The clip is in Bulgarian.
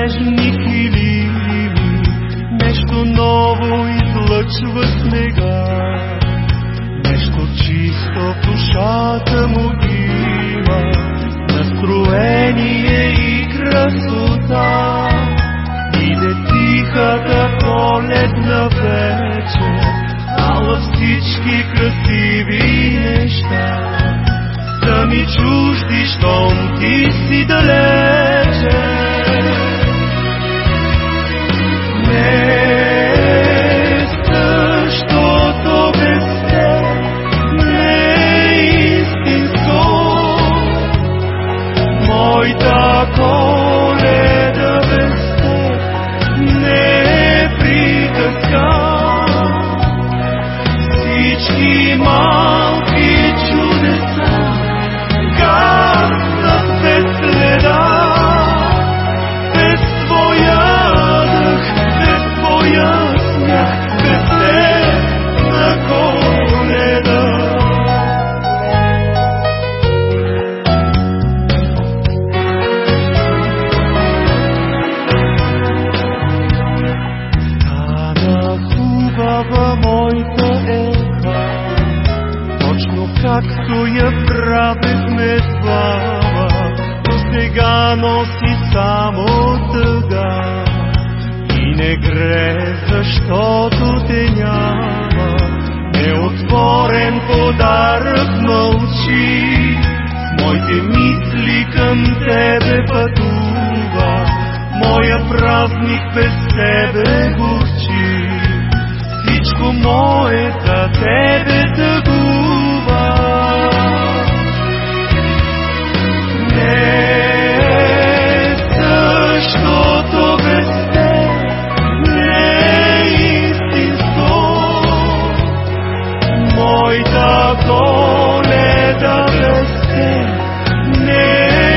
нежни килими, нещо ново излъчва снега. Нещо чисто в душата му има, настроение и красота. Иде тихата коледна вечер, ала всички красиви неща са ми чужди, щом ти си далече. Носи само тъга и не гре, защото те няма. Неотворен подарък мълчи, моите мисли към тебе пътува, моя празник без тебе горчи. Всичко мое за тебе Моята коледа без теб не е.